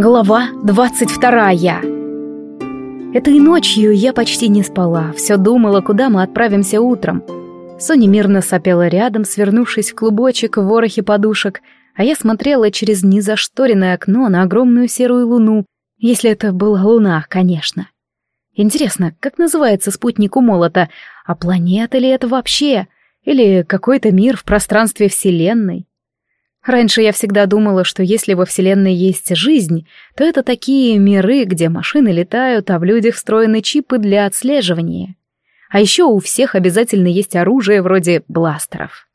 Глава двадцать вторая. Этой ночью я почти не спала, все думала, куда мы отправимся утром. Соня мирно сопела рядом, свернувшись в клубочек в ворохе подушек, а я смотрела через незашторенное окно на огромную серую луну, если это была луна, конечно. Интересно, как называется спутник у молота, а планета ли это вообще? Или какой-то мир в пространстве Вселенной? Раньше я всегда думала, что если во Вселенной есть жизнь, то это такие миры, где машины летают, а в людях встроены чипы для отслеживания. А еще у всех обязательно есть оружие вроде бластеров.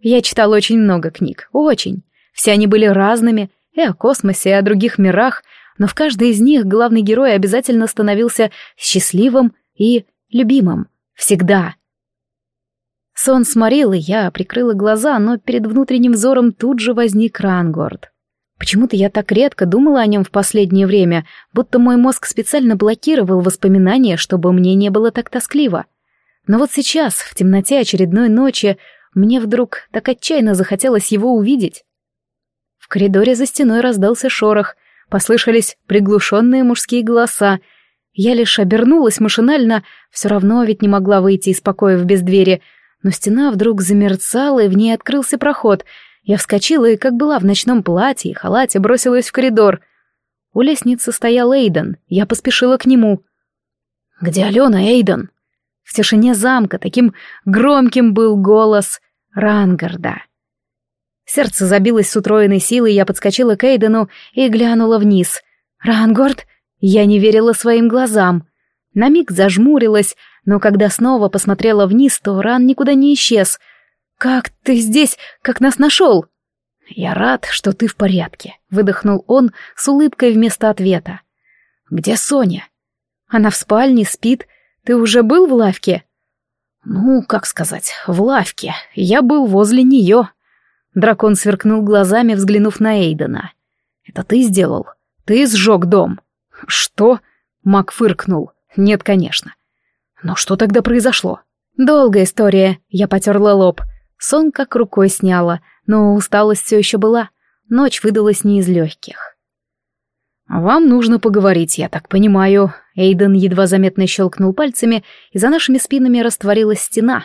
Я читала очень много книг, очень. Все они были разными, и о космосе, и о других мирах, но в каждой из них главный герой обязательно становился счастливым и любимым. Всегда. Сон сморил, и я прикрыла глаза, но перед внутренним взором тут же возник Рангорд. Почему-то я так редко думала о нем в последнее время, будто мой мозг специально блокировал воспоминания, чтобы мне не было так тоскливо. Но вот сейчас, в темноте очередной ночи, мне вдруг так отчаянно захотелось его увидеть. В коридоре за стеной раздался шорох, послышались приглушенные мужские голоса. Я лишь обернулась машинально, все равно ведь не могла выйти из покоев без двери — но стена вдруг замерцала, и в ней открылся проход. Я вскочила и, как была в ночном платье и халате, бросилась в коридор. У лестницы стоял Эйден, я поспешила к нему. «Где Алена, Эйден?» В тишине замка таким громким был голос Рангарда. Сердце забилось с утроенной силой, я подскочила к Эйдену и глянула вниз. «Рангорд?» Я не верила своим глазам. На миг зажмурилась, но когда снова посмотрела вниз, то ран никуда не исчез. «Как ты здесь? Как нас нашел?» «Я рад, что ты в порядке», — выдохнул он с улыбкой вместо ответа. «Где Соня?» «Она в спальне, спит. Ты уже был в лавке?» «Ну, как сказать, в лавке. Я был возле нее». Дракон сверкнул глазами, взглянув на Эйдена. «Это ты сделал? Ты сжег дом?» «Что?» — Мак фыркнул. «Нет, конечно. Но что тогда произошло? Долгая история, я потерла лоб. Сон как рукой сняла, но усталость все еще была. Ночь выдалась не из легких. «Вам нужно поговорить, я так понимаю». Эйден едва заметно щелкнул пальцами, и за нашими спинами растворилась стена.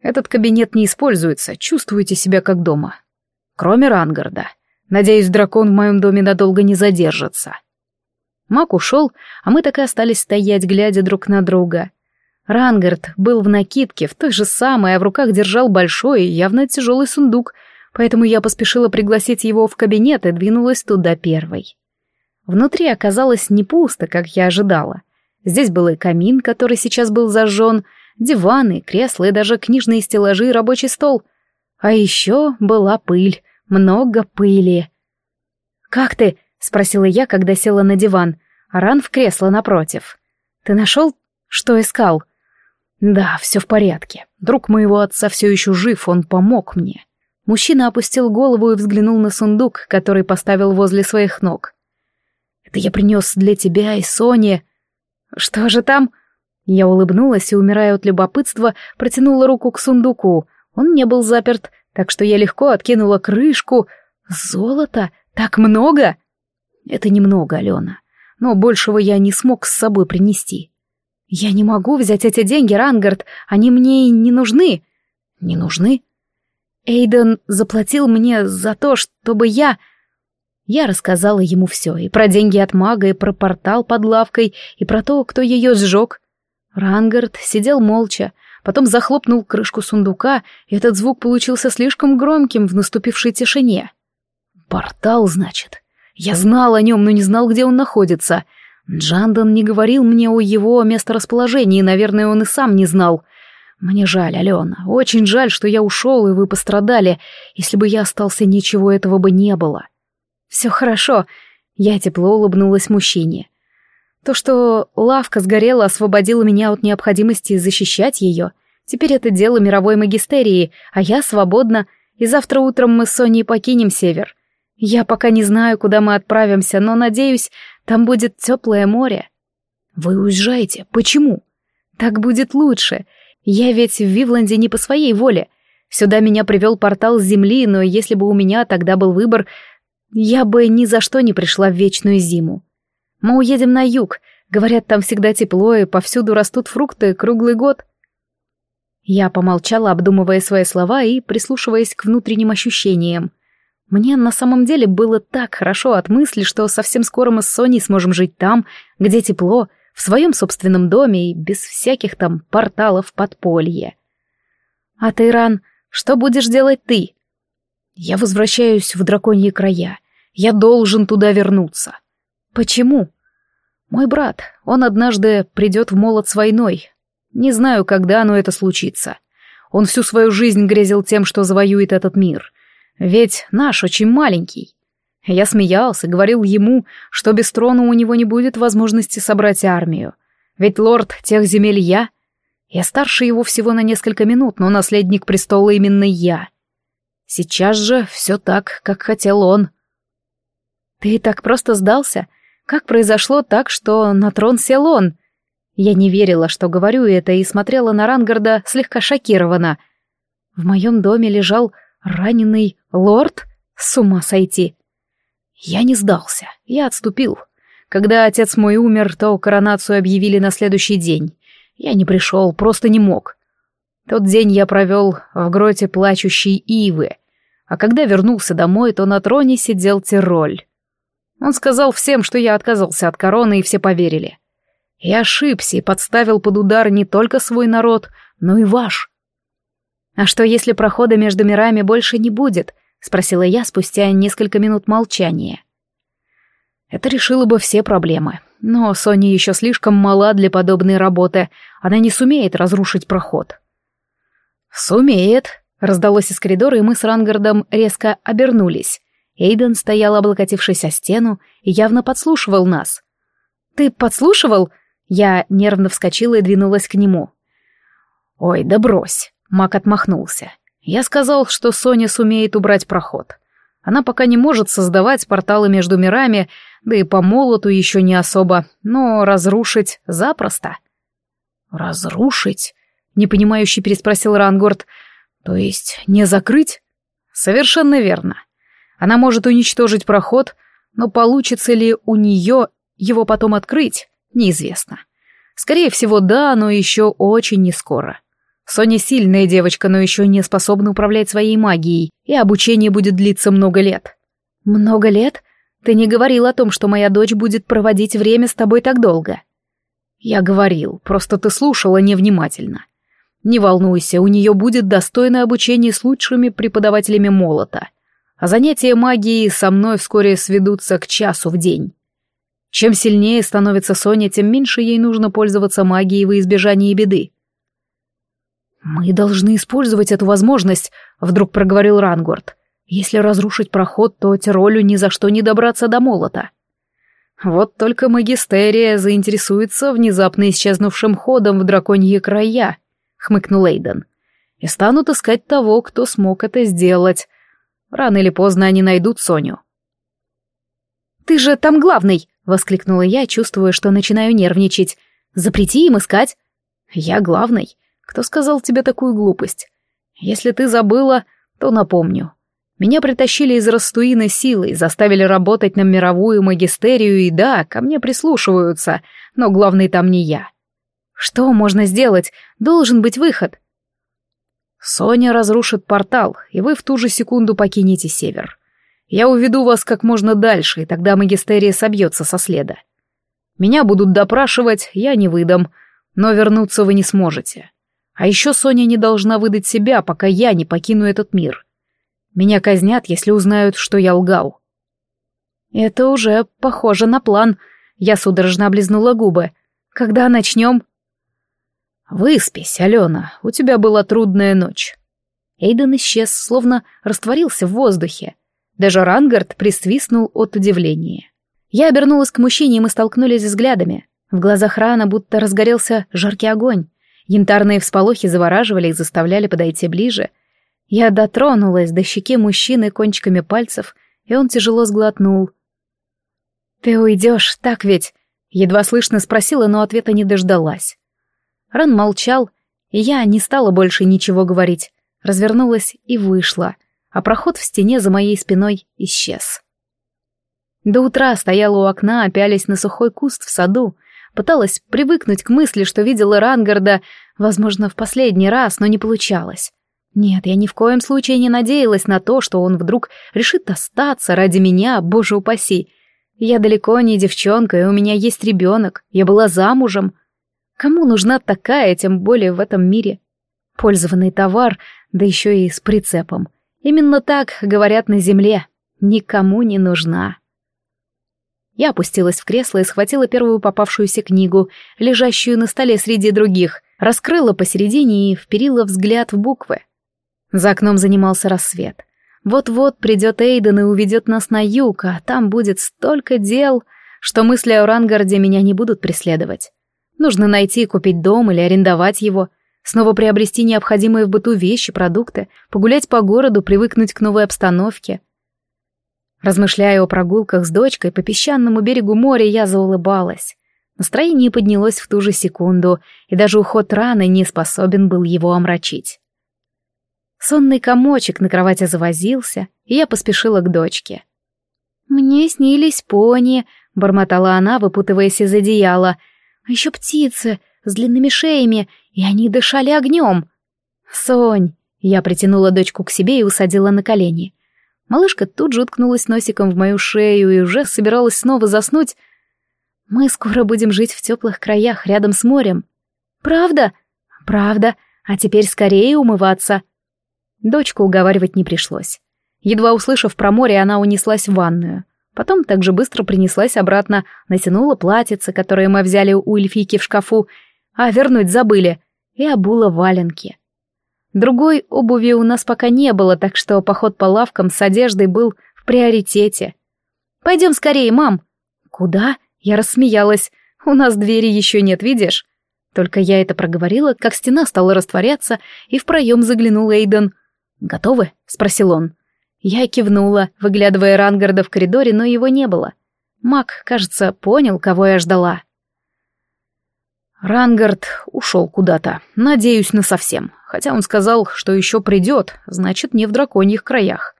«Этот кабинет не используется, чувствуете себя как дома. Кроме Рангарда. Надеюсь, дракон в моем доме надолго не задержится». Мак ушел, а мы так и остались стоять, глядя друг на друга. Рангард был в накидке, в той же самой, а в руках держал большой, явно тяжелый сундук, поэтому я поспешила пригласить его в кабинет и двинулась туда первой. Внутри оказалось не пусто, как я ожидала. Здесь был и камин, который сейчас был зажжен, диваны, кресла и даже книжные стеллажи и рабочий стол. А еще была пыль, много пыли. «Как ты?» — спросила я, когда села на диван. Аран в кресло напротив. «Ты нашел, что искал?» Да, все в порядке. Друг моего отца все еще жив, он помог мне. Мужчина опустил голову и взглянул на сундук, который поставил возле своих ног. Это я принес для тебя и Сони. Что же там? Я улыбнулась и, умирая от любопытства, протянула руку к сундуку. Он не был заперт, так что я легко откинула крышку. Золото? Так много? Это немного, Алена. Но большего я не смог с собой принести. «Я не могу взять эти деньги, Рангард, они мне не нужны». «Не нужны?» Эйден заплатил мне за то, чтобы я... Я рассказала ему все, и про деньги от мага, и про портал под лавкой, и про то, кто ее сжег. Рангард сидел молча, потом захлопнул крышку сундука, и этот звук получился слишком громким в наступившей тишине. «Портал, значит? Я знал о нем, но не знал, где он находится. Джандан не говорил мне о его месторасположении, наверное, он и сам не знал. Мне жаль, Алена, очень жаль, что я ушел, и вы пострадали. Если бы я остался, ничего этого бы не было. Все хорошо. Я тепло улыбнулась мужчине. То, что лавка сгорела, освободило меня от необходимости защищать ее. Теперь это дело мировой магистерии, а я свободна, и завтра утром мы с Соней покинем север. Я пока не знаю, куда мы отправимся, но надеюсь, там будет теплое море. Вы уезжаете? Почему? Так будет лучше. Я ведь в Вивланде не по своей воле. Сюда меня привел портал земли, но если бы у меня тогда был выбор, я бы ни за что не пришла в вечную зиму. Мы уедем на юг, говорят, там всегда тепло и повсюду растут фрукты круглый год. Я помолчала, обдумывая свои слова и прислушиваясь к внутренним ощущениям. Мне на самом деле было так хорошо от мысли, что совсем скоро мы с Соней сможем жить там, где тепло, в своем собственном доме и без всяких там порталов подполья. А ты, Ран, что будешь делать ты? Я возвращаюсь в драконьи края. Я должен туда вернуться. Почему? Мой брат, он однажды придет в молот с войной. Не знаю, когда, но это случится. Он всю свою жизнь грезил тем, что завоюет этот мир. Ведь наш очень маленький. Я смеялся, говорил ему, что без трона у него не будет возможности собрать армию. Ведь лорд тех земель я. Я старше его всего на несколько минут, но наследник престола именно я. Сейчас же все так, как хотел он. Ты так просто сдался? Как произошло так, что на трон сел он? Я не верила, что говорю это, и смотрела на Рангарда слегка шокированно. В моем доме лежал раненый лорд? С ума сойти! Я не сдался, я отступил. Когда отец мой умер, то коронацию объявили на следующий день. Я не пришел, просто не мог. Тот день я провел в гроте плачущей ивы, а когда вернулся домой, то на троне сидел Тироль. Он сказал всем, что я отказался от короны, и все поверили. Я ошибся и подставил под удар не только свой народ, но и ваш. «А что, если прохода между мирами больше не будет?» — спросила я спустя несколько минут молчания. Это решило бы все проблемы. Но Соня еще слишком мала для подобной работы. Она не сумеет разрушить проход. «Сумеет», — раздалось из коридора, и мы с Рангардом резко обернулись. Эйден стоял, облокотившись о стену, и явно подслушивал нас. «Ты подслушивал?» Я нервно вскочила и двинулась к нему. «Ой, да брось!» — Мак отмахнулся. Я сказал, что Соня сумеет убрать проход. Она пока не может создавать порталы между мирами, да и по молоту еще не особо, но разрушить запросто. «Разрушить?» — непонимающе переспросил Рангорд. «То есть не закрыть?» «Совершенно верно. Она может уничтожить проход, но получится ли у нее его потом открыть, неизвестно. Скорее всего, да, но еще очень не скоро. Соня сильная девочка, но еще не способна управлять своей магией, и обучение будет длиться много лет. Много лет? Ты не говорил о том, что моя дочь будет проводить время с тобой так долго. Я говорил, просто ты слушала невнимательно. Не волнуйся, у нее будет достойное обучение с лучшими преподавателями молота. А занятия магией со мной вскоре сведутся к часу в день. Чем сильнее становится Соня, тем меньше ей нужно пользоваться магией во избежание беды. «Мы должны использовать эту возможность», — вдруг проговорил Рангорд. «Если разрушить проход, то Тиролю ни за что не добраться до молота». «Вот только магистерия заинтересуется внезапно исчезнувшим ходом в драконьи края», — хмыкнул Эйден. «И станут искать того, кто смог это сделать. Рано или поздно они найдут Соню». «Ты же там главный!» — воскликнула я, чувствуя, что начинаю нервничать. «Запрети им искать». «Я главный. Кто сказал тебе такую глупость? Если ты забыла, то напомню. Меня притащили из Растуины силой, заставили работать на мировую магистерию, и да, ко мне прислушиваются, но главный там не я. Что можно сделать? Должен быть выход. Соня разрушит портал, и вы в ту же секунду покинете север. Я уведу вас как можно дальше, и тогда магистерия собьется со следа. Меня будут допрашивать, я не выдам, но вернуться вы не сможете. А еще Соня не должна выдать себя, пока я не покину этот мир. Меня казнят, если узнают, что я лгал. Это уже похоже на план. Я судорожно облизнула губы. Когда начнем? Выспись, Алена, у тебя была трудная ночь. Эйден исчез, словно растворился в воздухе. Даже Рангард присвистнул от удивления. Я обернулась к мужчине, и мы столкнулись взглядами. В глазах Рана будто разгорелся жаркий огонь. Янтарные всполохи завораживали и заставляли подойти ближе. Я дотронулась до щеки мужчины кончиками пальцев, и он тяжело сглотнул. «Ты уйдешь, так ведь?» Едва слышно спросила, но ответа не дождалась. Ран молчал, и я не стала больше ничего говорить. Развернулась и вышла, а проход в стене за моей спиной исчез. До утра стояла у окна, опялись на сухой куст в саду, пыталась привыкнуть к мысли, что видела Рангарда, возможно, в последний раз, но не получалось. Нет, я ни в коем случае не надеялась на то, что он вдруг решит остаться ради меня, боже упаси. Я далеко не девчонка, и у меня есть ребенок, я была замужем. Кому нужна такая, тем более в этом мире? Пользованный товар, да еще и с прицепом. Именно так говорят на земле. Никому не нужна. Я опустилась в кресло и схватила первую попавшуюся книгу, лежащую на столе среди других, раскрыла посередине и вперила взгляд в буквы. За окном занимался рассвет. Вот-вот придет Эйден и уведет нас на юг, а там будет столько дел, что мысли о Рангарде меня не будут преследовать. Нужно найти и купить дом или арендовать его, снова приобрести необходимые в быту вещи, продукты, погулять по городу, привыкнуть к новой обстановке. Размышляя о прогулках с дочкой по песчаному берегу моря, я заулыбалась. Настроение поднялось в ту же секунду, и даже уход раны не способен был его омрачить. Сонный комочек на кровати завозился, и я поспешила к дочке. «Мне снились пони», — бормотала она, выпутываясь из одеяла. «А еще птицы с длинными шеями, и они дышали огнем». «Сонь!» — я притянула дочку к себе и усадила на колени. Малышка тут же уткнулась носиком в мою шею и уже собиралась снова заснуть. «Мы скоро будем жить в теплых краях, рядом с морем». «Правда?» «Правда. А теперь скорее умываться». Дочку уговаривать не пришлось. Едва услышав про море, она унеслась в ванную. Потом так же быстро принеслась обратно, натянула платьице, которое мы взяли у эльфийки в шкафу, а вернуть забыли, и обула валенки. Другой обуви у нас пока не было, так что поход по лавкам с одеждой был в приоритете. «Пойдем скорее, мам!» «Куда?» Я рассмеялась. «У нас двери еще нет, видишь?» Только я это проговорила, как стена стала растворяться, и в проем заглянул Эйден. «Готовы?» — спросил он. Я кивнула, выглядывая Рангарда в коридоре, но его не было. Мак, кажется, понял, кого я ждала. Рангард ушел куда-то, надеюсь, насовсем. Хотя он сказал, что еще придет, значит, не в драконьих краях.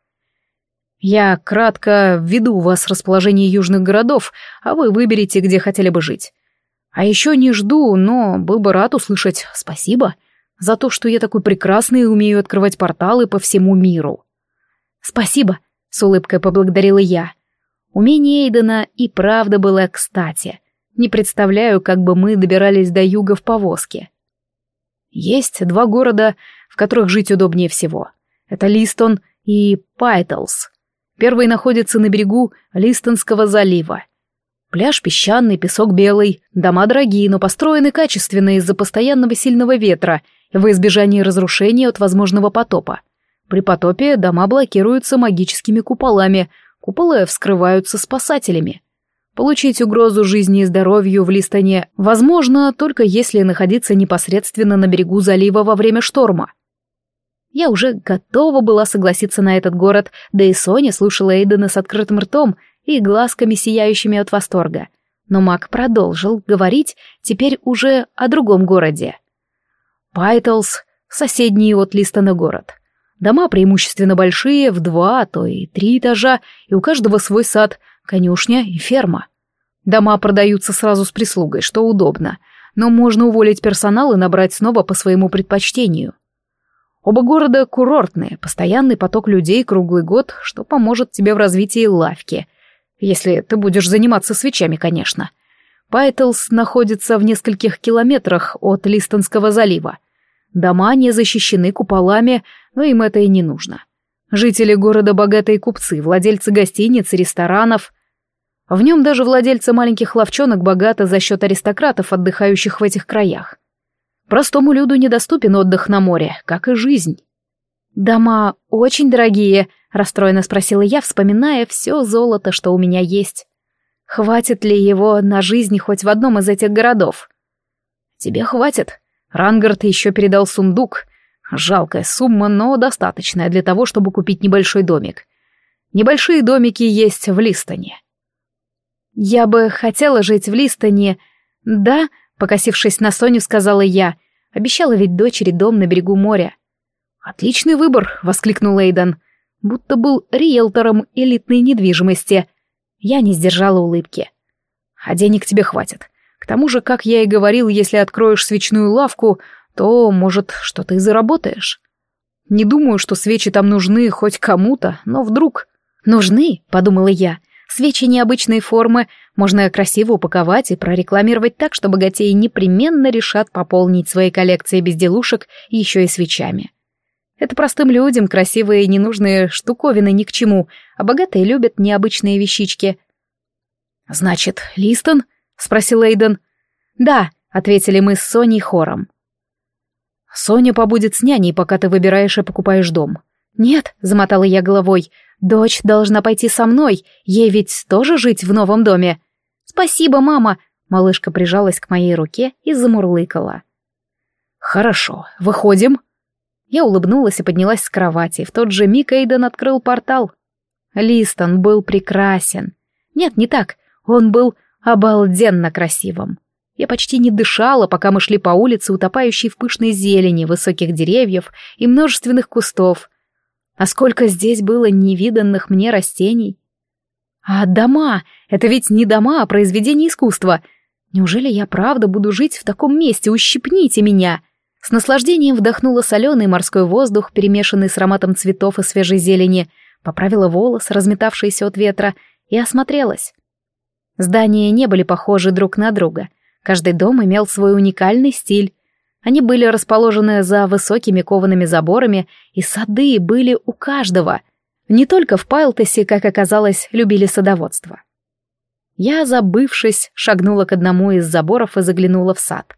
Я кратко введу вас расположение южных городов, а вы выберете, где хотели бы жить. А еще не жду, но был бы рад услышать спасибо — за то, что я такой прекрасный и умею открывать порталы по всему миру. «Спасибо», — с улыбкой поблагодарила я. Умение Эйдена и правда было кстати. Не представляю, как бы мы добирались до юга в повозке. Есть два города, в которых жить удобнее всего. Это Листон и Пайтлс. Первый находится на берегу Листонского залива. Пляж песчаный, песок белый, дома дорогие, но построены качественно из-за постоянного сильного ветра — во избежание разрушения от возможного потопа. При потопе дома блокируются магическими куполами, куполы вскрываются спасателями. Получить угрозу жизни и здоровью в Листоне возможно только если находиться непосредственно на берегу залива во время шторма. Я уже готова была согласиться на этот город, да и Соня слушала Эйдена с открытым ртом и глазками сияющими от восторга. Но маг продолжил говорить теперь уже о другом городе. Пайтлс — соседний от Листона город. Дома преимущественно большие, в два, а то и три этажа, и у каждого свой сад, конюшня и ферма. Дома продаются сразу с прислугой, что удобно, но можно уволить персонал и набрать снова по своему предпочтению. Оба города курортные, постоянный поток людей круглый год, что поможет тебе в развитии лавки. Если ты будешь заниматься свечами, конечно. Пайтлс находится в нескольких километрах от Листонского залива. Дома не защищены куполами, но им это и не нужно. Жители города богатые купцы, владельцы гостиниц и ресторанов. В нем даже владельцы маленьких ловчонок богаты за счет аристократов, отдыхающих в этих краях. Простому люду недоступен отдых на море, как и жизнь. «Дома очень дорогие», — расстроенно спросила я, вспоминая все золото, что у меня есть. Хватит ли его на жизнь хоть в одном из этих городов? Тебе хватит. Рангард еще передал сундук. Жалкая сумма, но достаточная для того, чтобы купить небольшой домик. Небольшие домики есть в Листоне. Я бы хотела жить в Листоне. Да, покосившись на Соню, сказала я. Обещала ведь дочери дом на берегу моря. Отличный выбор, воскликнул Эйден. Будто был риэлтором элитной недвижимости — Я не сдержала улыбки. А денег тебе хватит. К тому же, как я и говорил, если откроешь свечную лавку, то, может, что-то и заработаешь. Не думаю, что свечи там нужны хоть кому-то, но вдруг... «Нужны», — подумала я. «Свечи необычной формы можно красиво упаковать и прорекламировать так, что богатеи непременно решат пополнить свои коллекции безделушек еще и свечами. Это простым людям красивые ненужные штуковины ни к чему, а богатые любят необычные вещички». «Значит, Листон?» — спросил Эйден. «Да», — ответили мы с Соней хором. «Соня побудет с няней, пока ты выбираешь и покупаешь дом». «Нет», — замотала я головой, — «дочь должна пойти со мной, ей ведь тоже жить в новом доме». «Спасибо, мама», — малышка прижалась к моей руке и замурлыкала. «Хорошо, выходим». Я улыбнулась и поднялась с кровати. В тот же миг Эйден открыл портал. Листон был прекрасен. Нет, не так. Он был обалденно красивым. Я почти не дышала, пока мы шли по улице, утопающей в пышной зелени, высоких деревьев и множественных кустов. А сколько здесь было невиданных мне растений. А дома — это ведь не дома, а произведение искусства. Неужели я правда буду жить в таком месте? Ущипните меня!» С наслаждением вдохнула соленый морской воздух, перемешанный с ароматом цветов и свежей зелени, поправила волос, разметавшиеся от ветра, и осмотрелась. Здания не были похожи друг на друга — Каждый дом имел свой уникальный стиль. Они были расположены за высокими коваными заборами, и сады были у каждого. Не только в Пайлтесе, как оказалось, любили садоводство. Я, забывшись, шагнула к одному из заборов и заглянула в сад.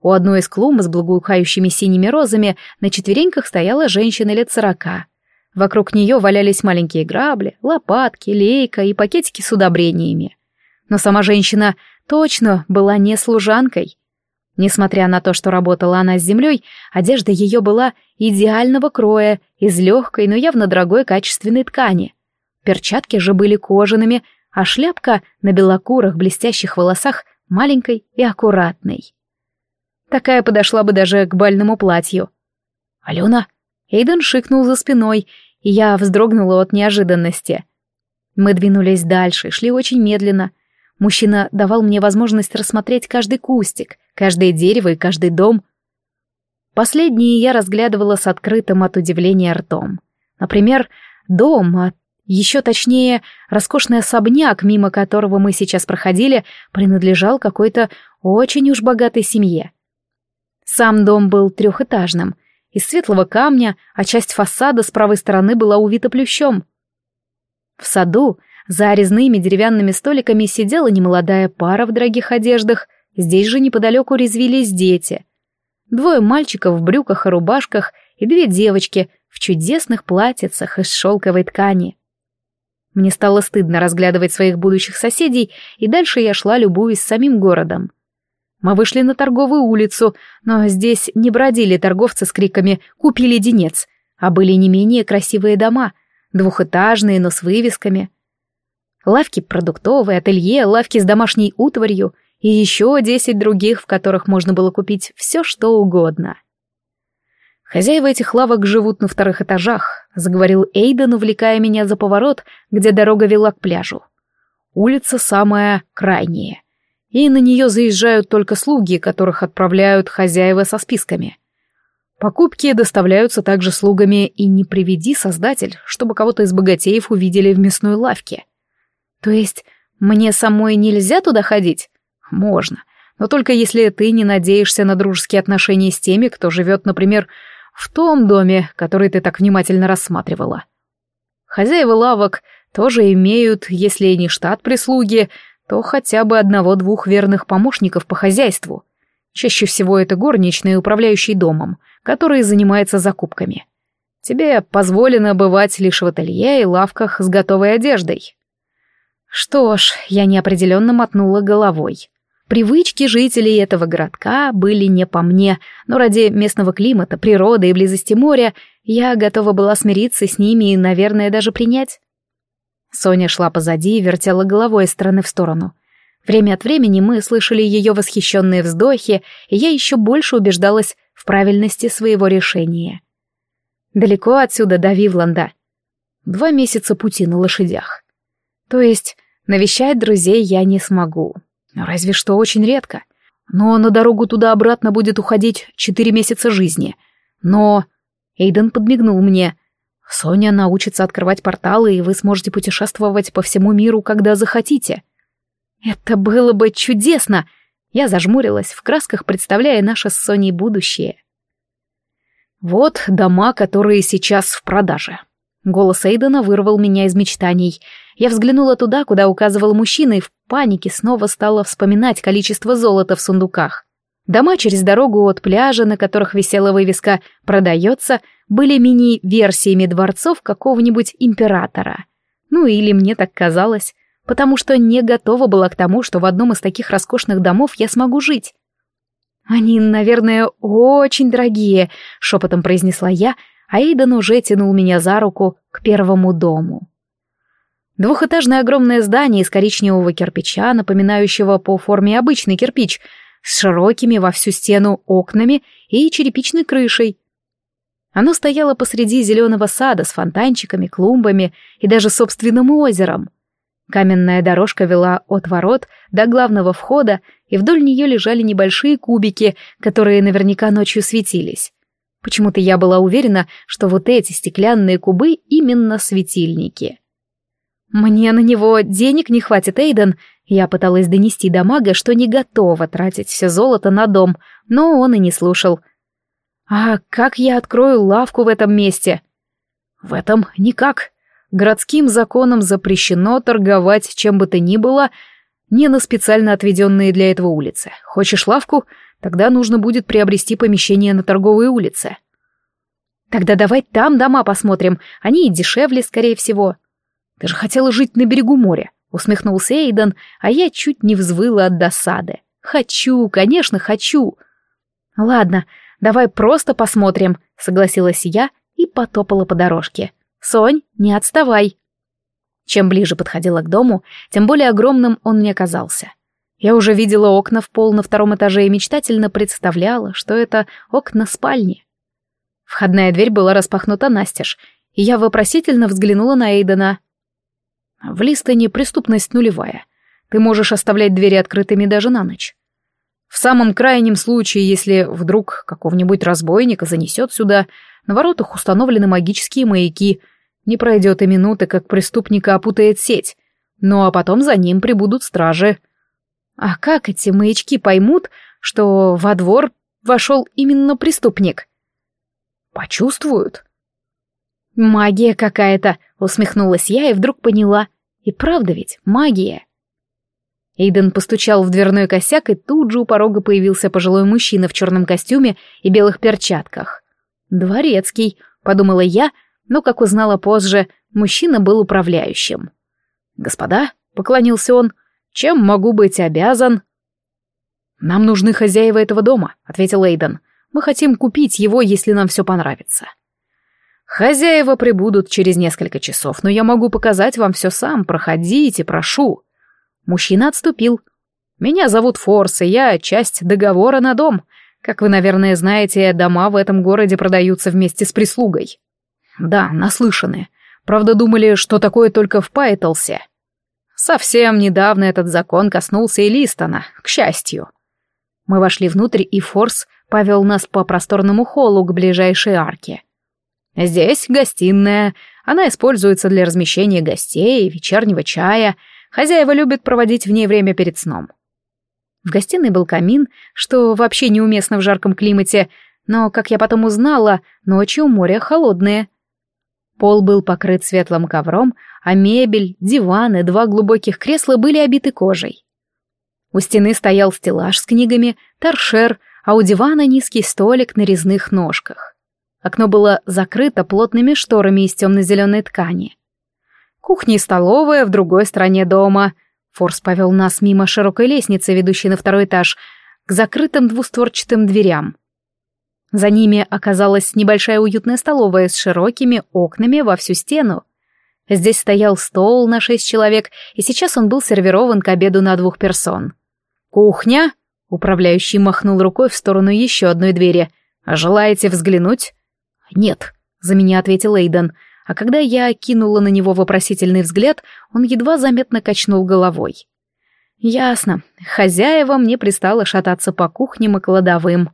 У одной из клумб с благоухающими синими розами на четвереньках стояла женщина лет сорока. Вокруг нее валялись маленькие грабли, лопатки, лейка и пакетики с удобрениями. Но сама женщина точно была не служанкой. Несмотря на то, что работала она с землей, одежда ее была идеального кроя, из легкой, но явно дорогой качественной ткани. Перчатки же были кожаными, а шляпка на белокурых блестящих волосах маленькой и аккуратной. Такая подошла бы даже к бальному платью. «Алена?» Эйден шикнул за спиной, и я вздрогнула от неожиданности. Мы двинулись дальше, шли очень медленно, Мужчина давал мне возможность рассмотреть каждый кустик, каждое дерево и каждый дом. Последние я разглядывала с открытым от удивления ртом. Например, дом, а еще точнее, роскошный особняк, мимо которого мы сейчас проходили, принадлежал какой-то очень уж богатой семье. Сам дом был трехэтажным, из светлого камня, а часть фасада с правой стороны была увита плющом. В саду за резными деревянными столиками сидела немолодая пара в дорогих одеждах, здесь же неподалеку резвились дети. Двое мальчиков в брюках и рубашках и две девочки в чудесных платьицах из шелковой ткани. Мне стало стыдно разглядывать своих будущих соседей, и дальше я шла, любуясь самим городом. Мы вышли на торговую улицу, но здесь не бродили торговцы с криками «Купи леденец», а были не менее красивые дома, двухэтажные, но с вывесками — лавки продуктовые, ателье, лавки с домашней утварью и еще десять других, в которых можно было купить все, что угодно. «Хозяева этих лавок живут на вторых этажах», — заговорил Эйден, увлекая меня за поворот, где дорога вела к пляжу. «Улица самая крайняя, и на нее заезжают только слуги, которых отправляют хозяева со списками. Покупки доставляются также слугами, и не приведи, создатель, чтобы кого-то из богатеев увидели в мясной лавке. То есть мне самой нельзя туда ходить? Можно, но только если ты не надеешься на дружеские отношения с теми, кто живет, например, в том доме, который ты так внимательно рассматривала. Хозяева лавок тоже имеют, если и не штат прислуги, то хотя бы одного-двух верных помощников по хозяйству. Чаще всего это горничные, управляющие домом, которые занимаются закупками. Тебе позволено бывать лишь в ателье и лавках с готовой одеждой. Что ж, я неопределенно мотнула головой. Привычки жителей этого городка были не по мне, но ради местного климата, природы и близости моря я готова была смириться с ними и, наверное, даже принять. Соня шла позади и вертела головой из стороны в сторону. Время от времени мы слышали ее восхищенные вздохи, и я еще больше убеждалась в правильности своего решения. Далеко отсюда до Вивланда. Два месяца пути на лошадях. То есть Навещать друзей я не смогу. Разве что очень редко. Но на дорогу туда-обратно будет уходить четыре месяца жизни. Но... Эйден подмигнул мне. Соня научится открывать порталы, и вы сможете путешествовать по всему миру, когда захотите. Это было бы чудесно! Я зажмурилась, в красках представляя наше с Соней будущее. Вот дома, которые сейчас в продаже. Голос Эйдена вырвал меня из мечтаний. Я взглянула туда, куда указывал мужчина, и в панике снова стала вспоминать количество золота в сундуках. Дома через дорогу от пляжа, на которых висела вывеска «Продается», были мини-версиями дворцов какого-нибудь императора. Ну или мне так казалось, потому что не готова была к тому, что в одном из таких роскошных домов я смогу жить. «Они, наверное, очень дорогие», — шепотом произнесла я, а Эйден уже тянул меня за руку к первому дому. Двухэтажное огромное здание из коричневого кирпича, напоминающего по форме обычный кирпич, с широкими во всю стену окнами и черепичной крышей. Оно стояло посреди зеленого сада с фонтанчиками, клумбами и даже собственным озером. Каменная дорожка вела от ворот до главного входа, и вдоль нее лежали небольшие кубики, которые наверняка ночью светились. Почему-то я была уверена, что вот эти стеклянные кубы именно светильники. «Мне на него денег не хватит, Эйден», я пыталась донести до мага, что не готова тратить все золото на дом, но он и не слушал. «А как я открою лавку в этом месте?» «В этом никак. Городским законом запрещено торговать чем бы то ни было, не на специально отведенные для этого улицы. Хочешь лавку? Тогда нужно будет приобрести помещение на торговой улице. Тогда давай там дома посмотрим, они и дешевле, скорее всего. Ты же хотела жить на берегу моря, усмехнулся Эйден, а я чуть не взвыла от досады. Хочу, конечно, хочу. Ладно, давай просто посмотрим, согласилась я и потопала по дорожке. Сонь, не отставай. Чем ближе подходила к дому, тем более огромным он мне казался. Я уже видела окна в пол на втором этаже и мечтательно представляла, что это окна спальни. Входная дверь была распахнута настежь, и я вопросительно взглянула на Эйдена. «В Листоне преступность нулевая. Ты можешь оставлять двери открытыми даже на ночь. В самом крайнем случае, если вдруг какого-нибудь разбойника занесет сюда, на воротах установлены магические маяки. Не пройдет и минуты, как преступника опутает сеть. Ну а потом за ним прибудут стражи. А как эти маячки поймут, что во двор вошел именно преступник? Почувствуют. Магия какая-то, усмехнулась я и вдруг поняла. И правда ведь, магия. Эйден постучал в дверной косяк, и тут же у порога появился пожилой мужчина в черном костюме и белых перчатках. «Дворецкий», — подумала я, но, как узнала позже, мужчина был управляющим. «Господа», — поклонился он, — чем могу быть обязан?» «Нам нужны хозяева этого дома», — ответил Эйден. «Мы хотим купить его, если нам все понравится». «Хозяева прибудут через несколько часов, но я могу показать вам все сам. Проходите, прошу». Мужчина отступил. «Меня зовут Форс, и я часть договора на дом. Как вы, наверное, знаете, дома в этом городе продаются вместе с прислугой». «Да, наслышаны. Правда, думали, что такое только в Пайтлсе». Совсем недавно этот закон коснулся и Листона, к счастью. Мы вошли внутрь, и Форс повел нас по просторному холлу к ближайшей арке. Здесь гостиная, она используется для размещения гостей вечернего чая. Хозяева любят проводить в ней время перед сном. В гостиной был камин, что вообще неуместно в жарком климате, но, как я потом узнала, ночью море холодное — Пол был покрыт светлым ковром, а мебель, диван и два глубоких кресла были обиты кожей. У стены стоял стеллаж с книгами, торшер, а у дивана низкий столик на резных ножках. Окно было закрыто плотными шторами из темно-зеленой ткани. Кухня и столовая в другой стороне дома. Форс повел нас мимо широкой лестницы, ведущей на второй этаж, к закрытым двустворчатым дверям. За ними оказалась небольшая уютная столовая с широкими окнами во всю стену. Здесь стоял стол на шесть человек, и сейчас он был сервирован к обеду на двух персон. «Кухня?» — управляющий махнул рукой в сторону еще одной двери. «Желаете взглянуть?» «Нет», — за меня ответил Эйден. а когда я кинула на него вопросительный взгляд, он едва заметно качнул головой. Ясно, хозяевам не пристало шататься по кухням и кладовым.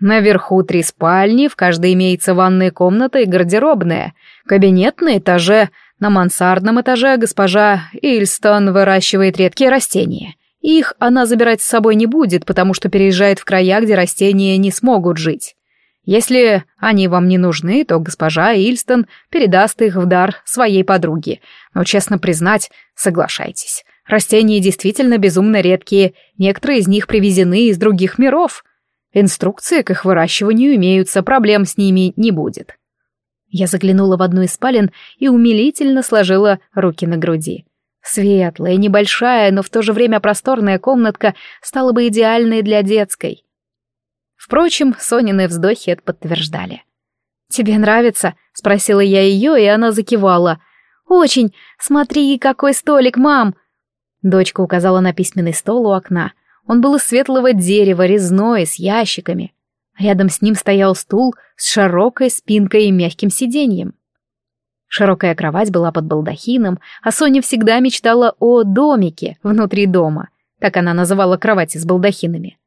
Наверху три спальни, в каждой имеется ванная комната и гардеробная, кабинет на этаже, на мансардном этаже госпожа Ильстон выращивает редкие растения. Их она забирать с собой не будет, потому что переезжает в края, где растения не смогут жить. Если они вам не нужны, то госпожа Ильстон передаст их в дар своей подруге. Но, честно признать, соглашайтесь. Растения действительно безумно редкие, некоторые из них привезены из других миров. Инструкции к их выращиванию имеются, проблем с ними не будет. Я заглянула в одну из спален и умилительно сложила руки на груди. Светлая, небольшая, но в то же время просторная комнатка стала бы идеальной для детской. Впрочем, Сонины вздохи это подтверждали. «Тебе нравится?» — спросила я ее, и она закивала. «Очень! Смотри, какой столик, мам!» Дочка указала на письменный стол у окна. Он был из светлого дерева, резной, с ящиками. Рядом с ним стоял стул с широкой спинкой и мягким сиденьем. Широкая кровать была под балдахином, а Соня всегда мечтала о домике внутри дома. Так она называла кровати с балдахинами.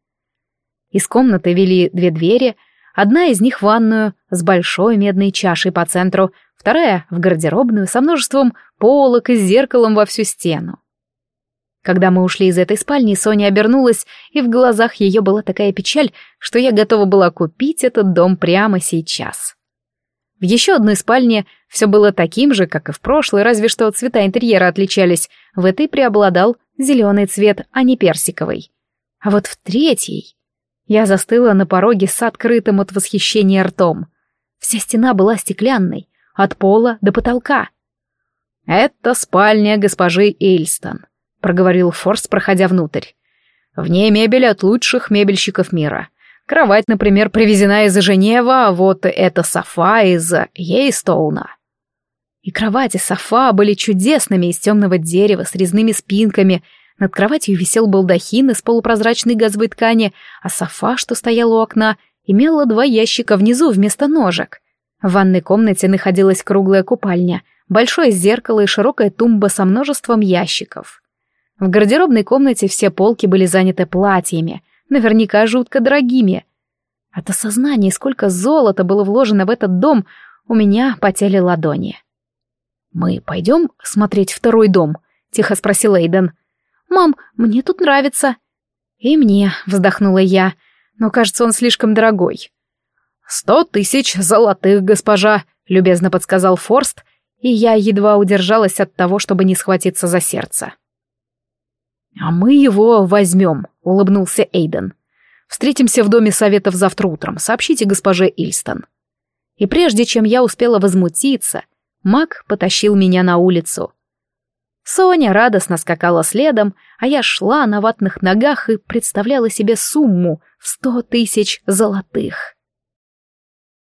Из комнаты вели две двери, одна из них в ванную с большой медной чашей по центру, вторая — в гардеробную со множеством полок и зеркалом во всю стену. Когда мы ушли из этой спальни, Соня обернулась, и в глазах ее была такая печаль, что я готова была купить этот дом прямо сейчас. В еще одной спальне все было таким же, как и в прошлой, разве что цвета интерьера отличались. В этой преобладал зеленый цвет, а не персиковый. А вот в третьей... Я застыла на пороге с открытым от восхищения ртом. Вся стена была стеклянной, от пола до потолка. «Это спальня госпожи Эйлстон», — проговорил Форс, проходя внутрь. «В ней мебель от лучших мебельщиков мира. Кровать, например, привезена из Женева, а вот это софа из Ейстоуна». И кровати софа были чудесными из темного дерева с резными спинками. Над кроватью висел балдахин из полупрозрачной газовой ткани, а софа, что стояла у окна, имела два ящика внизу вместо ножек. В ванной комнате находилась круглая купальня, большое зеркало и широкая тумба со множеством ящиков. В гардеробной комнате все полки были заняты платьями, наверняка жутко дорогими. От осознания, сколько золота было вложено в этот дом, у меня потели ладони. «Мы пойдем смотреть второй дом?» — тихо спросил Эйден. «Мам, мне тут нравится». «И мне», — вздохнула я, — «но кажется, он слишком дорогой». «Сто тысяч золотых, госпожа», — любезно подсказал Форст, и я едва удержалась от того, чтобы не схватиться за сердце. «А мы его возьмем», — улыбнулся Эйден. «Встретимся в доме советов завтра утром. Сообщите госпоже Ильстон». И прежде чем я успела возмутиться, Мак потащил меня на улицу. Соня радостно скакала следом, а я шла на ватных ногах и представляла себе сумму в сто тысяч золотых.